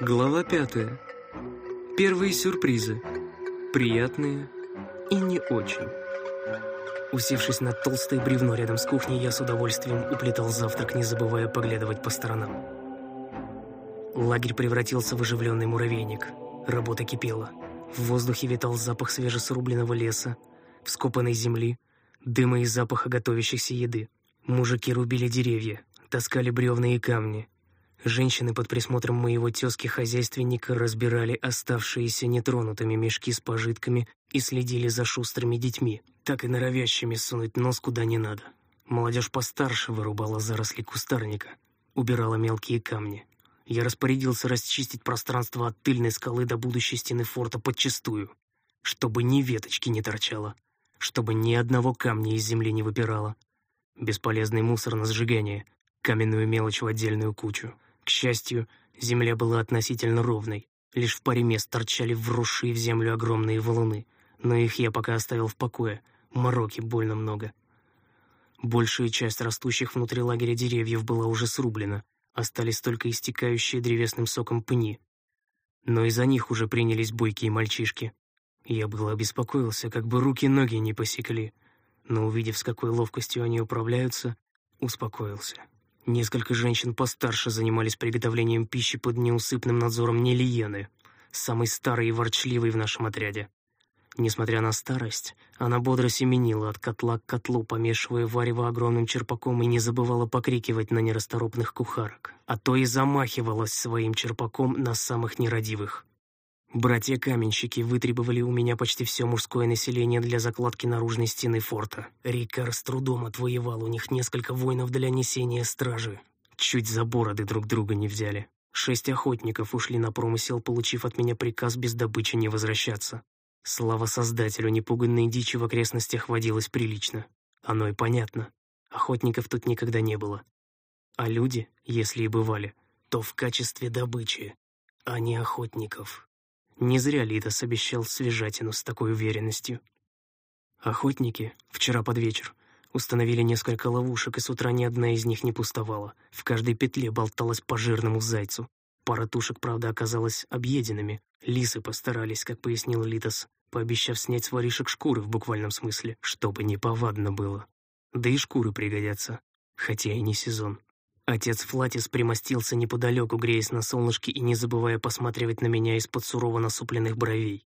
Глава пятая. Первые сюрпризы. Приятные и не очень. Усевшись на толстое бревно рядом с кухней, я с удовольствием уплетал завтрак, не забывая поглядывать по сторонам. Лагерь превратился в оживленный муравейник. Работа кипела. В воздухе витал запах свежесрубленного леса, вскопанной земли, дыма и запаха готовящейся еды. Мужики рубили деревья, таскали бревна и камни, Женщины под присмотром моего тезки-хозяйственника разбирали оставшиеся нетронутыми мешки с пожитками и следили за шустрыми детьми, так и норовящими сунуть нос куда не надо. Молодежь постарше вырубала заросли кустарника, убирала мелкие камни. Я распорядился расчистить пространство от тыльной скалы до будущей стены форта подчистую, чтобы ни веточки не торчало, чтобы ни одного камня из земли не выпирало. Бесполезный мусор на сжигание, каменную мелочь в отдельную кучу. К счастью, земля была относительно ровной. Лишь в паре мест торчали вросшие в землю огромные валуны, но их я пока оставил в покое. Мороки больно много. Большая часть растущих внутри лагеря деревьев была уже срублена, остались только истекающие древесным соком пни. Но из-за них уже принялись бойкие мальчишки. Я было обеспокоился, как бы руки-ноги не посекли, но, увидев, с какой ловкостью они управляются, успокоился. Несколько женщин постарше занимались приготовлением пищи под неусыпным надзором Нелиены, самой старой и ворчливой в нашем отряде. Несмотря на старость, она бодро семенила от котла к котлу, помешивая варево огромным черпаком и не забывала покрикивать на нерасторопных кухарок, а то и замахивалась своим черпаком на самых нерадивых. Братья-каменщики вытребовали у меня почти все мужское население для закладки наружной стены форта. Рикар с трудом отвоевал у них несколько воинов для несения стражи. Чуть за бороды друг друга не взяли. Шесть охотников ушли на промысел, получив от меня приказ без добычи не возвращаться. Слава создателю, непуганной дичи в окрестностях водилось прилично. Оно и понятно. Охотников тут никогда не было. А люди, если и бывали, то в качестве добычи, а не охотников. Не зря Литос обещал свежатину с такой уверенностью. Охотники, вчера под вечер, установили несколько ловушек, и с утра ни одна из них не пустовала. В каждой петле болталась по жирному зайцу. Пара тушек, правда, оказалась объеденными. Лисы постарались, как пояснил Литос, пообещав снять с воришек шкуры в буквальном смысле, чтобы не повадно было. Да и шкуры пригодятся, хотя и не сезон. Отец Флатис примостился неподалеку, греясь на солнышке и не забывая посматривать на меня из-под сурово насупленных бровей.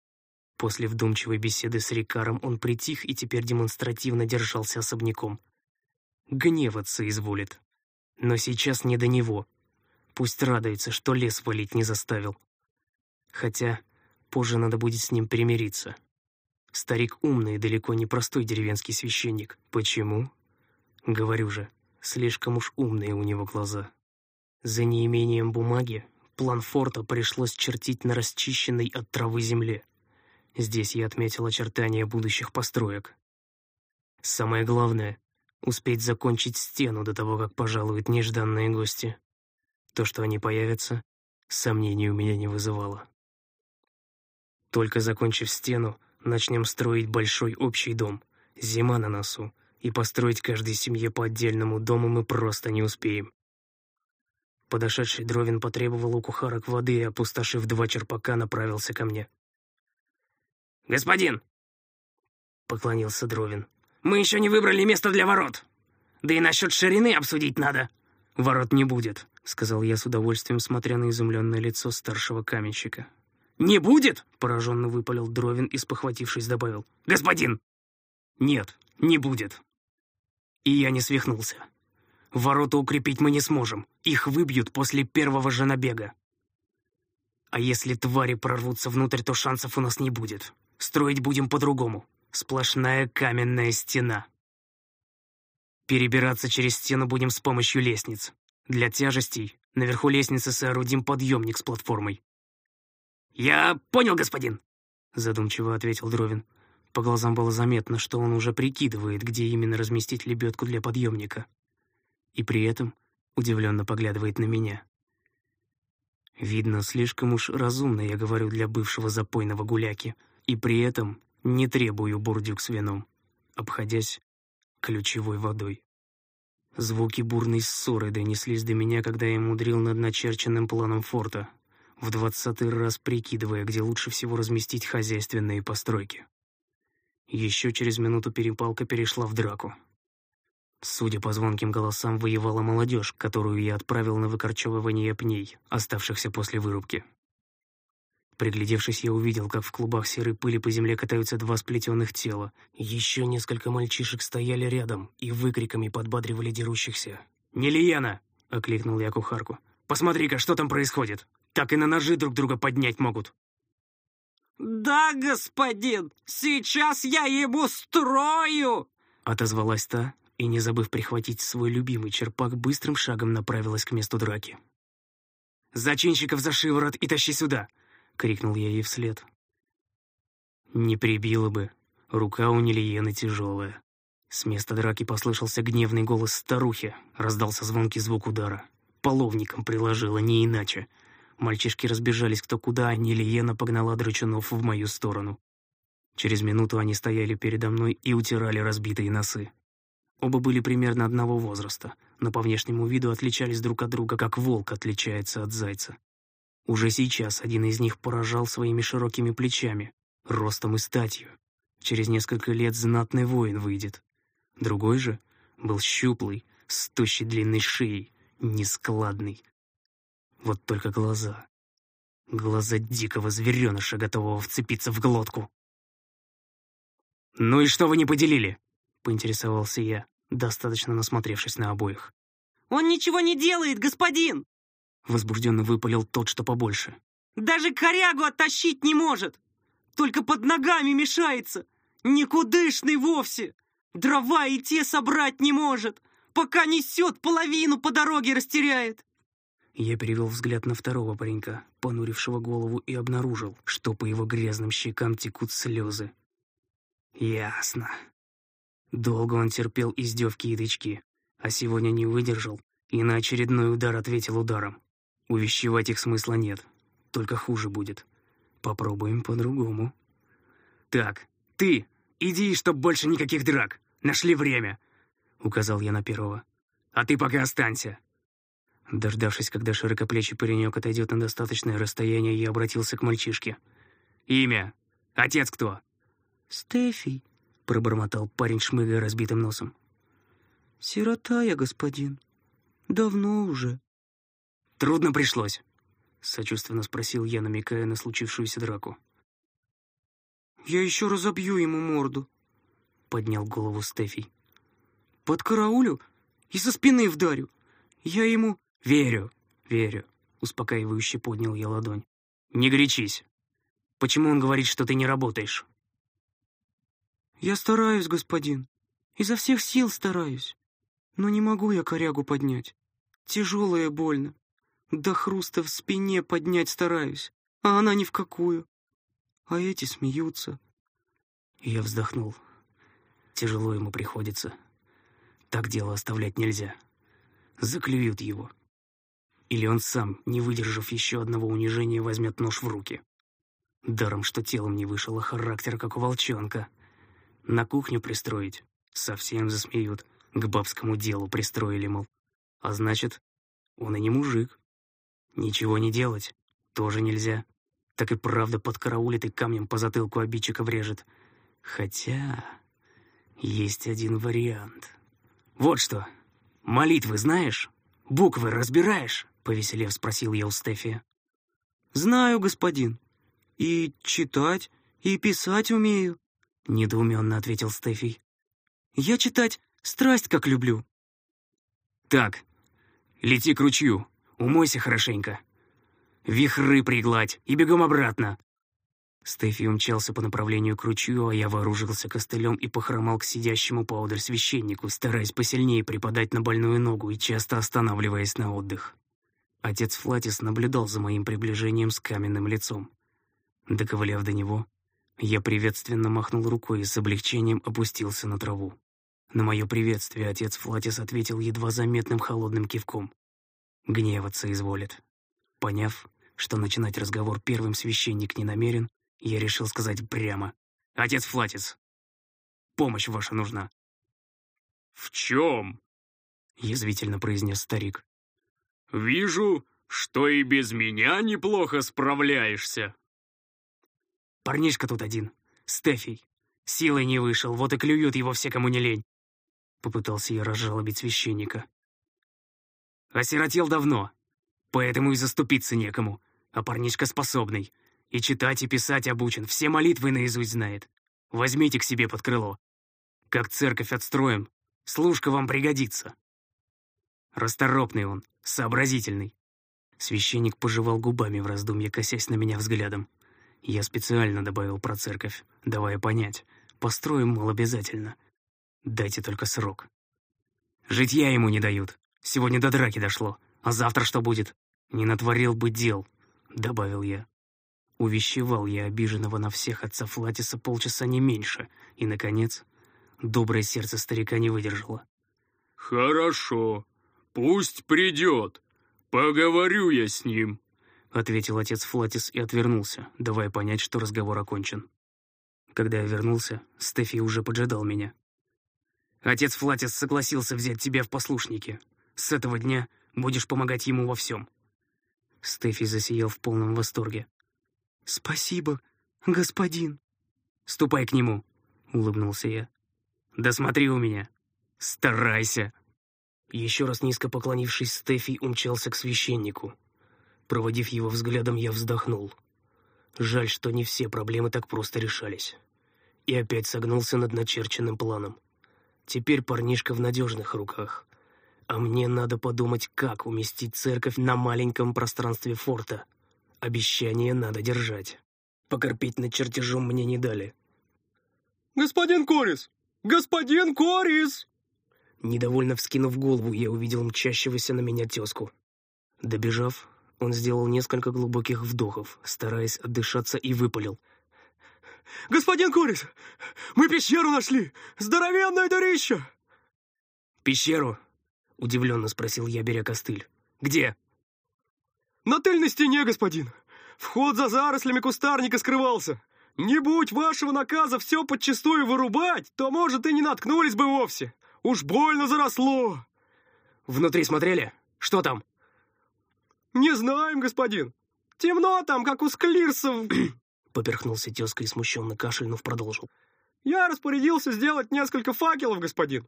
После вдумчивой беседы с Рикаром он притих и теперь демонстративно держался особняком. Гневаться изволит. Но сейчас не до него. Пусть радуется, что лес валить не заставил. Хотя позже надо будет с ним примириться. Старик умный и далеко не простой деревенский священник. Почему? Говорю же, Слишком уж умные у него глаза. За неимением бумаги план форта пришлось чертить на расчищенной от травы земле. Здесь я отметил очертания будущих построек. Самое главное — успеть закончить стену до того, как пожалуют нежданные гости. То, что они появятся, сомнений у меня не вызывало. Только закончив стену, начнем строить большой общий дом. Зима на носу, и построить каждой семье по отдельному дому мы просто не успеем. Подошедший Дровин потребовал у кухарок воды и, опустошив два черпака, направился ко мне. «Господин!» — поклонился Дровин. «Мы еще не выбрали место для ворот. Да и насчет ширины обсудить надо». «Ворот не будет», — сказал я с удовольствием, смотря на изумленное лицо старшего каменщика. «Не будет?» — пораженно выпалил Дровин и, спохватившись, добавил. «Господин!» «Нет, не будет», и я не свихнулся. Ворота укрепить мы не сможем. Их выбьют после первого же набега. А если твари прорвутся внутрь, то шансов у нас не будет. Строить будем по-другому. Сплошная каменная стена. Перебираться через стену будем с помощью лестниц. Для тяжестей наверху лестницы соорудим подъемник с платформой. «Я понял, господин», — задумчиво ответил Дровин. По глазам было заметно, что он уже прикидывает, где именно разместить лебедку для подъемника. И при этом удивленно поглядывает на меня. Видно, слишком уж разумно я говорю для бывшего запойного гуляки, и при этом не требую бурдюк с вином, обходясь ключевой водой. Звуки бурной ссоры донеслись до меня, когда я мудрил над начерченным планом форта. в двадцатый раз прикидывая, где лучше всего разместить хозяйственные постройки. Еще через минуту перепалка перешла в драку. Судя по звонким голосам, воевала молодежь, которую я отправил на выкорчевывание пней, оставшихся после вырубки. Приглядевшись, я увидел, как в клубах серой пыли по земле катаются два сплетенных тела. Еще несколько мальчишек стояли рядом и выкриками подбадривали дерущихся. «Не Лиена!» — окликнул я кухарку. «Посмотри-ка, что там происходит! Так и на ножи друг друга поднять могут!» «Да, господин! Сейчас я ему строю!» — отозвалась та, и, не забыв прихватить свой любимый черпак, быстрым шагом направилась к месту драки. «Зачинщиков за шиворот и тащи сюда! — крикнул я ей вслед. Не прибило бы. Рука у Нелиены тяжелая. С места драки послышался гневный голос старухи, раздался звонкий звук удара. Половником приложила, не иначе. Мальчишки разбежались кто куда, а Нелиена погнала драчунов в мою сторону. Через минуту они стояли передо мной и утирали разбитые носы. Оба были примерно одного возраста, но по внешнему виду отличались друг от друга, как волк отличается от зайца. Уже сейчас один из них поражал своими широкими плечами, ростом и статью. Через несколько лет знатный воин выйдет. Другой же был щуплый, с тощей длинной шеей, нескладный. Вот только глаза. Глаза дикого звереныша, готового вцепиться в глотку. «Ну и что вы не поделили?» — поинтересовался я, достаточно насмотревшись на обоих. «Он ничего не делает, господин!» Возбужденно выпалил тот, что побольше. «Даже корягу оттащить не может! Только под ногами мешается! Никудышный вовсе! Дрова и те собрать не может! Пока несет, половину по дороге растеряет!» Я перевел взгляд на второго паренька, понурившего голову, и обнаружил, что по его грязным щекам текут слезы. Ясно. Долго он терпел издевки и тычки, а сегодня не выдержал и на очередной удар ответил ударом. Увещевать их смысла нет, только хуже будет. Попробуем по-другому. «Так, ты, иди, чтоб больше никаких драк. Нашли время», — указал я на первого. «А ты пока останься». Дождавшись, когда широкоплечий паренек отойдет на достаточное расстояние, я обратился к мальчишке. «Имя? Отец кто?» «Стефий», — пробормотал парень, шмыгая разбитым носом. «Сирота я, господин. Давно уже». Трудно пришлось?» — сочувственно спросил я, намекая на случившуюся драку. «Я еще разобью ему морду», — поднял голову Стефий. «Под караулю и со спины вдарю. Я ему...» «Верю, верю», — успокаивающе поднял я ладонь. «Не горячись. Почему он говорит, что ты не работаешь?» «Я стараюсь, господин. Изо всех сил стараюсь. Но не могу я корягу поднять. Тяжело и больно. До хруста в спине поднять стараюсь, а она ни в какую. А эти смеются. Я вздохнул. Тяжело ему приходится. Так дело оставлять нельзя. Заклюют его. Или он сам, не выдержав еще одного унижения, возьмет нож в руки. Даром, что телом не вышел, а характер, как у волчонка. На кухню пристроить? Совсем засмеют. К бабскому делу пристроили, мол. А значит, он и не мужик. Ничего не делать тоже нельзя. Так и правда подкараулит и камнем по затылку обидчика врежет. Хотя есть один вариант. «Вот что, молитвы знаешь? Буквы разбираешь?» — повеселев спросил я у Стефия. «Знаю, господин. И читать, и писать умею», — недоуменно ответил Стефий. «Я читать страсть как люблю». «Так, лети к ручью, Умойся хорошенько. Вихры пригладь и бегом обратно. Стефи умчался по направлению к ручью, а я вооружился костылем и похромал к сидящему поодаль священнику, стараясь посильнее припадать на больную ногу и часто останавливаясь на отдых. Отец Флатис наблюдал за моим приближением с каменным лицом. Доковыляв до него, я приветственно махнул рукой и с облегчением опустился на траву. На мое приветствие отец Флатис ответил едва заметным холодным кивком. Гневаться изволит. Поняв, что начинать разговор первым священник не намерен, я решил сказать прямо. «Отец Флатец, помощь ваша нужна». «В чем?» — язвительно произнес старик. «Вижу, что и без меня неплохо справляешься. Парнишка тут один, Стефий. Силой не вышел, вот и клюют его все, кому не лень. Попытался я разжалобить священника. Осиротел давно, поэтому и заступиться некому, а парнишка способный. И читать, и писать обучен, все молитвы наизусть знает. Возьмите к себе под крыло. Как церковь отстроим, служка вам пригодится. Расторопный он, сообразительный. Священник пожевал губами в раздумье, косясь на меня взглядом. Я специально добавил про церковь, давая понять. Построим, мол, обязательно. Дайте только срок. Житья ему не дают. Сегодня до драки дошло. А завтра что будет? Не натворил бы дел, добавил я. Увещевал я обиженного на всех отца Флатиса полчаса не меньше, и, наконец, доброе сердце старика не выдержало. «Хорошо, пусть придет. Поговорю я с ним», — ответил отец Флатис и отвернулся, давая понять, что разговор окончен. Когда я вернулся, Стефи уже поджидал меня. «Отец Флатис согласился взять тебя в послушники. С этого дня будешь помогать ему во всем». Стефи засиял в полном восторге. «Спасибо, господин». «Ступай к нему», — улыбнулся я. «Да смотри у меня. Старайся». Еще раз низко поклонившись, Стефи умчался к священнику. Проводив его взглядом, я вздохнул. Жаль, что не все проблемы так просто решались. И опять согнулся над начерченным планом. Теперь парнишка в надежных руках. А мне надо подумать, как уместить церковь на маленьком пространстве форта. Обещание надо держать. Покорпеть над чертежом мне не дали. «Господин Корис! Господин Корис!» Недовольно вскинув голову, я увидел мчащегося на меня тезку. Добежав, он сделал несколько глубоких вдохов, стараясь отдышаться, и выпалил. «Господин Корис, мы пещеру нашли! Здоровенное дырище!» «Пещеру?» — удивленно спросил я, беря костыль. «Где?» «На тыльной стене, господин! Вход за зарослями кустарника скрывался! Не будь вашего наказа все подчистую вырубать, то, может, и не наткнулись бы вовсе! Уж больно заросло!» «Внутри смотрели? Что там?» «Не знаем, господин! Темно там, как у склирсов!» Поперхнулся тезка и смущенно кашлянув продолжил. «Я распорядился сделать несколько факелов, господин!»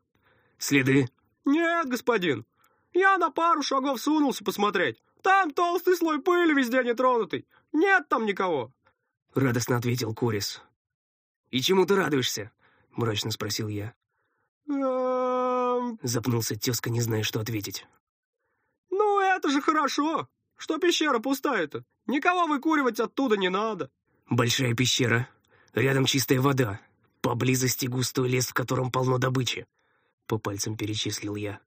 «Следы?» «Нет, господин! Я на пару шагов сунулся посмотреть. Там толстый слой пыли везде нетронутый. Нет там никого!» Радостно ответил Корис. «И чему ты радуешься?» — мрачно спросил я. Запнулся тезка, не зная, что ответить. «Ну, это же хорошо, что пещера пустая-то. Никого выкуривать оттуда не надо». «Большая пещера. Рядом чистая вода. Поблизости густой лес, в котором полно добычи». По пальцам перечислил я.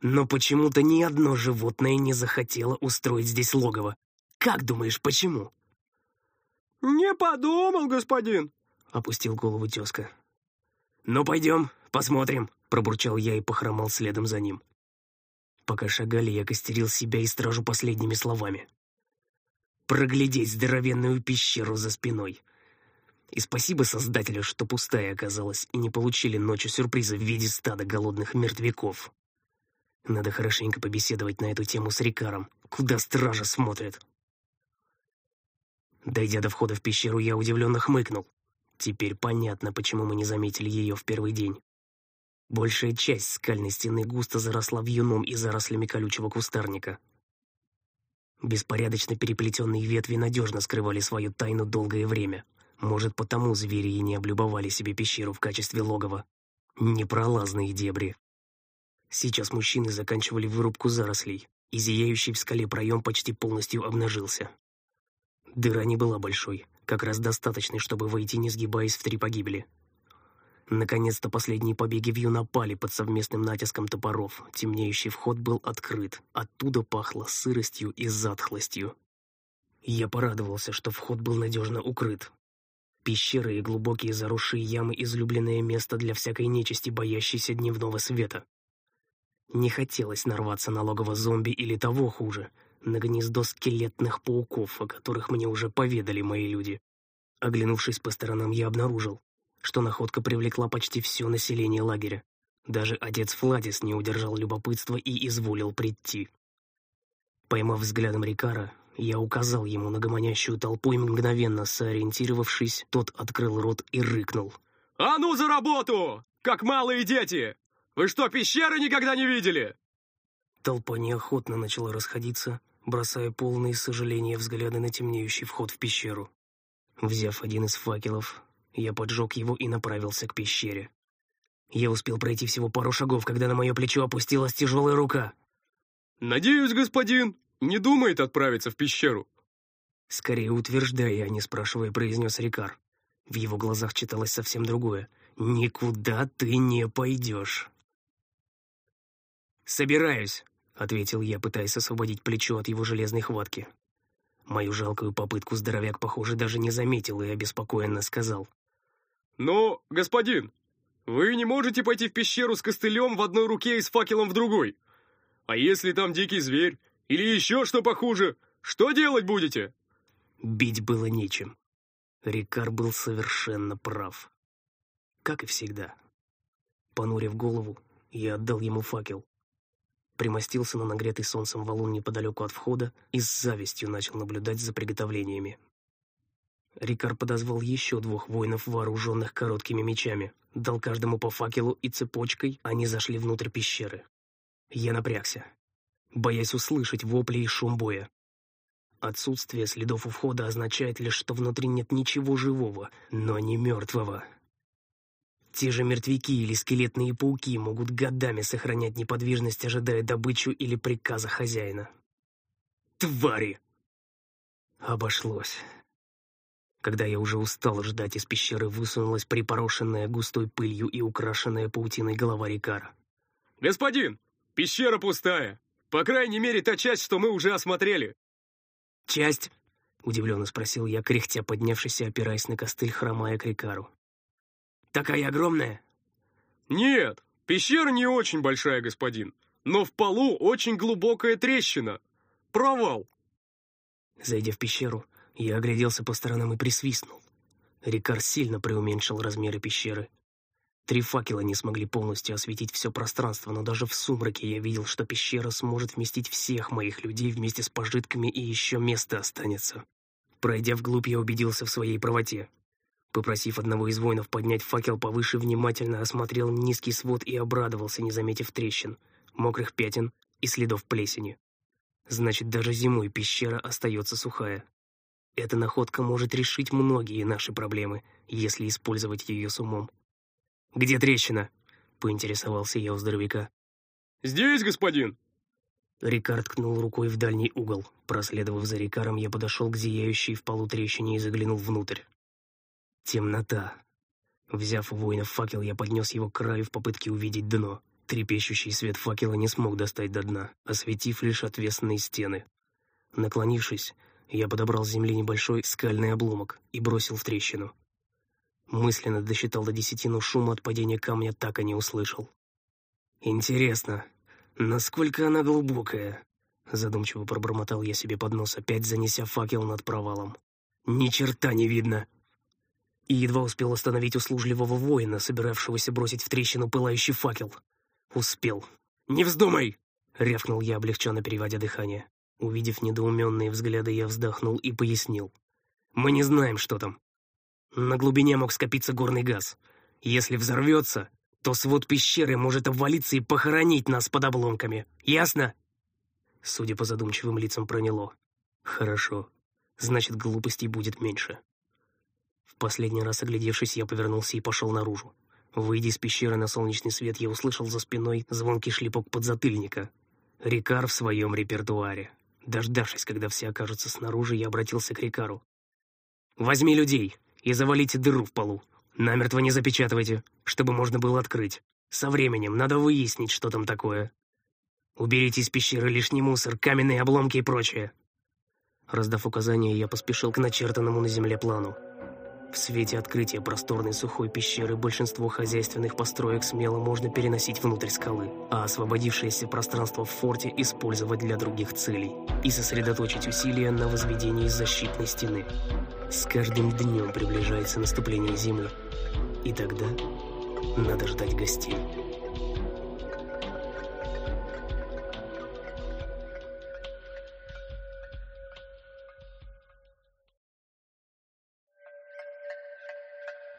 Но почему-то ни одно животное не захотело устроить здесь логово. Как думаешь, почему? «Не подумал, господин», — опустил голову тезка. «Ну, пойдем, посмотрим», — пробурчал я и похромал следом за ним. Пока шагали, я костерил себя и стражу последними словами. Проглядеть здоровенную пещеру за спиной. И спасибо Создателю, что пустая оказалась, и не получили ночью сюрприза в виде стада голодных мертвяков. Надо хорошенько побеседовать на эту тему с Рикаром. Куда стража смотрит? Дойдя до входа в пещеру, я удивленно хмыкнул. Теперь понятно, почему мы не заметили ее в первый день. Большая часть скальной стены густо заросла вьюном и зарослями колючего кустарника. Беспорядочно переплетенные ветви надежно скрывали свою тайну долгое время. Может, потому звери и не облюбовали себе пещеру в качестве логова. Непролазные дебри. Сейчас мужчины заканчивали вырубку зарослей, и зияющий в скале проем почти полностью обнажился. Дыра не была большой, как раз достаточной, чтобы войти, не сгибаясь в три погибели. Наконец-то последние побеги вью напали под совместным натиском топоров. Темнеющий вход был открыт. Оттуда пахло сыростью и затхлостью. Я порадовался, что вход был надежно укрыт. Пещеры и глубокие заросшие ямы — излюбленное место для всякой нечисти, боящейся дневного света. Не хотелось нарваться на логово зомби или того хуже, на гнездо скелетных пауков, о которых мне уже поведали мои люди. Оглянувшись по сторонам, я обнаружил, что находка привлекла почти все население лагеря. Даже отец Фладис не удержал любопытства и изволил прийти. Поймав взглядом Рикара, я указал ему на гомонящую толпу и мгновенно сориентировавшись, тот открыл рот и рыкнул. «А ну за работу! Как малые дети! Вы что, пещеры никогда не видели?» Толпа неохотно начала расходиться, бросая полные сожаления взгляды на темнеющий вход в пещеру. Взяв один из факелов, я поджег его и направился к пещере. Я успел пройти всего пару шагов, когда на мое плечо опустилась тяжелая рука. «Надеюсь, господин не думает отправиться в пещеру?» Скорее утверждая, а не спрашивая, произнес Рикар. В его глазах читалось совсем другое. «Никуда ты не пойдешь». «Собираюсь», — ответил я, пытаясь освободить плечо от его железной хватки. Мою жалкую попытку здоровяк, похоже, даже не заметил и обеспокоенно сказал. «Но, господин, вы не можете пойти в пещеру с костылем в одной руке и с факелом в другой. А если там дикий зверь или еще что похуже, что делать будете?» Бить было нечем. Рикар был совершенно прав. Как и всегда. Понурив голову, я отдал ему факел. Примостился на нагретый солнцем валун неподалеку от входа и с завистью начал наблюдать за приготовлениями. Рикар подозвал еще двух воинов, вооруженных короткими мечами, дал каждому по факелу и цепочкой, они зашли внутрь пещеры. Я напрягся, боясь услышать вопли и шум боя. Отсутствие следов у входа означает лишь, что внутри нет ничего живого, но не мертвого. Те же мертвяки или скелетные пауки могут годами сохранять неподвижность, ожидая добычу или приказа хозяина. Твари! Обошлось. Когда я уже устал ждать, из пещеры высунулась припорошенная густой пылью и украшенная паутиной голова Рикара. «Господин, пещера пустая. По крайней мере, та часть, что мы уже осмотрели. «Часть?» — удивленно спросил я, кряхтя поднявшись и опираясь на костыль, хромая к Рикару. «Такая огромная?» «Нет, пещера не очень большая, господин, но в полу очень глубокая трещина. Провал!» Зайдя в пещеру, я огляделся по сторонам и присвистнул. Рикар сильно преуменьшил размеры пещеры. Три факела не смогли полностью осветить все пространство, но даже в сумраке я видел, что пещера сможет вместить всех моих людей вместе с пожитками и еще место останется. Пройдя вглубь, я убедился в своей правоте. Попросив одного из воинов поднять факел повыше, внимательно осмотрел низкий свод и обрадовался, не заметив трещин, мокрых пятен и следов плесени. Значит, даже зимой пещера остается сухая. Эта находка может решить многие наши проблемы, если использовать ее с умом. «Где трещина?» — поинтересовался я у здоровяка. «Здесь, господин!» Рикард ткнул рукой в дальний угол. Проследовав за Рикаром, я подошел к зияющей в полу трещине и заглянул внутрь. Темнота. Взяв у воинов факел, я поднес его к краю в попытке увидеть дно. Трепещущий свет факела не смог достать до дна, осветив лишь отвесные стены. Наклонившись, я подобрал с земли небольшой скальный обломок и бросил в трещину. Мысленно досчитал до десяти, но шума от падения камня так и не услышал. «Интересно, насколько она глубокая?» Задумчиво пробормотал я себе под нос, опять занеся факел над провалом. «Ни черта не видно!» И едва успел остановить услужливого воина, собиравшегося бросить в трещину пылающий факел. Успел. «Не вздумай!» — рявкнул я, облегченно переводя дыхание. Увидев недоуменные взгляды, я вздохнул и пояснил. «Мы не знаем, что там. На глубине мог скопиться горный газ. Если взорвется, то свод пещеры может обвалиться и похоронить нас под обломками. Ясно? Судя по задумчивым лицам, проняло. Хорошо. Значит, глупостей будет меньше. В последний раз оглядевшись, я повернулся и пошел наружу. Выйдя из пещеры на солнечный свет, я услышал за спиной звонкий шлепок подзатыльника. Рикар в своем репертуаре. Дождавшись, когда все окажутся снаружи, я обратился к Рикару. «Возьми людей и завалите дыру в полу. Намертво не запечатывайте, чтобы можно было открыть. Со временем надо выяснить, что там такое. Уберите из пещеры лишний мусор, каменные обломки и прочее. Раздав указания, я поспешил к начертанному на земле плану. В свете открытия просторной сухой пещеры большинство хозяйственных построек смело можно переносить внутрь скалы, а освободившееся пространство в форте использовать для других целей и сосредоточить усилия на возведении защитной стены. С каждым днем приближается наступление зимы, и тогда надо ждать гостей.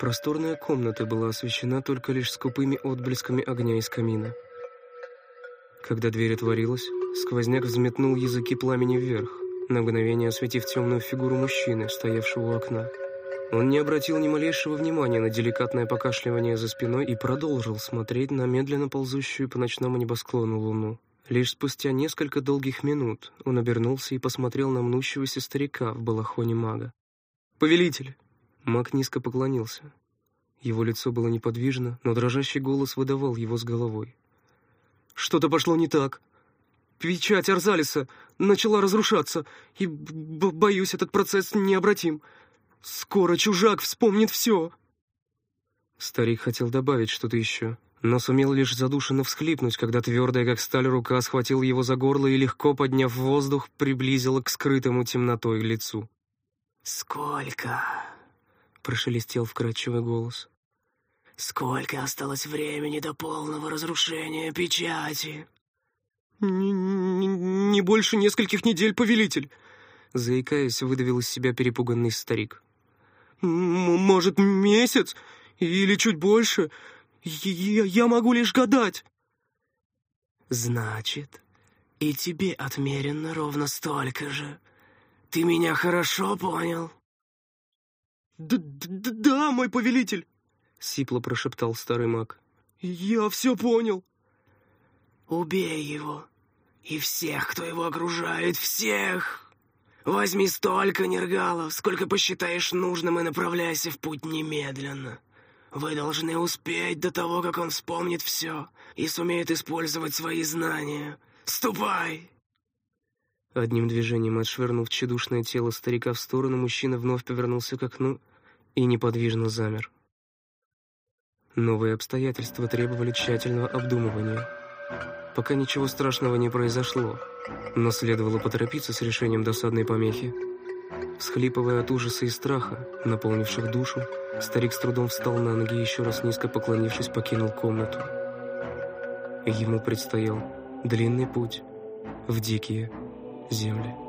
Просторная комната была освещена только лишь скупыми отблесками огня из камина. Когда дверь отворилась, сквозняк взметнул языки пламени вверх, на мгновение осветив темную фигуру мужчины, стоявшего у окна. Он не обратил ни малейшего внимания на деликатное покашливание за спиной и продолжил смотреть на медленно ползущую по ночному небосклону луну. Лишь спустя несколько долгих минут он обернулся и посмотрел на мнущегося старика в балахоне мага. «Повелитель!» Маг низко поклонился. Его лицо было неподвижно, но дрожащий голос выдавал его с головой. «Что-то пошло не так. Печать Арзалиса начала разрушаться, и, боюсь, этот процесс необратим. Скоро чужак вспомнит все!» Старик хотел добавить что-то еще, но сумел лишь задушенно всхлипнуть, когда твердая, как сталь, рука схватила его за горло и, легко подняв воздух, приблизила к скрытому темнотой лицу. «Сколько?» Прошелестел вкрадчивый голос. «Сколько осталось времени до полного разрушения печати?» «Не, не, не больше нескольких недель, повелитель!» Заикаясь, выдавил из себя перепуганный старик. «Может, месяц? Или чуть больше? Я, я могу лишь гадать!» «Значит, и тебе отмерено ровно столько же. Ты меня хорошо понял?» «Да, да, да, мой повелитель!» — сипло прошептал старый маг. «Я все понял!» «Убей его! И всех, кто его окружает, всех! Возьми столько нергалов, сколько посчитаешь нужным, и направляйся в путь немедленно. Вы должны успеть до того, как он вспомнит все и сумеет использовать свои знания. Ступай!» Одним движением отшвырнув тщедушное тело старика в сторону, мужчина вновь повернулся к окну и неподвижно замер. Новые обстоятельства требовали тщательного обдумывания. Пока ничего страшного не произошло, но следовало поторопиться с решением досадной помехи. Схлипывая от ужаса и страха, наполнивших душу, старик с трудом встал на ноги и еще раз низко поклонившись, покинул комнату. Ему предстоял длинный путь в дикие земли.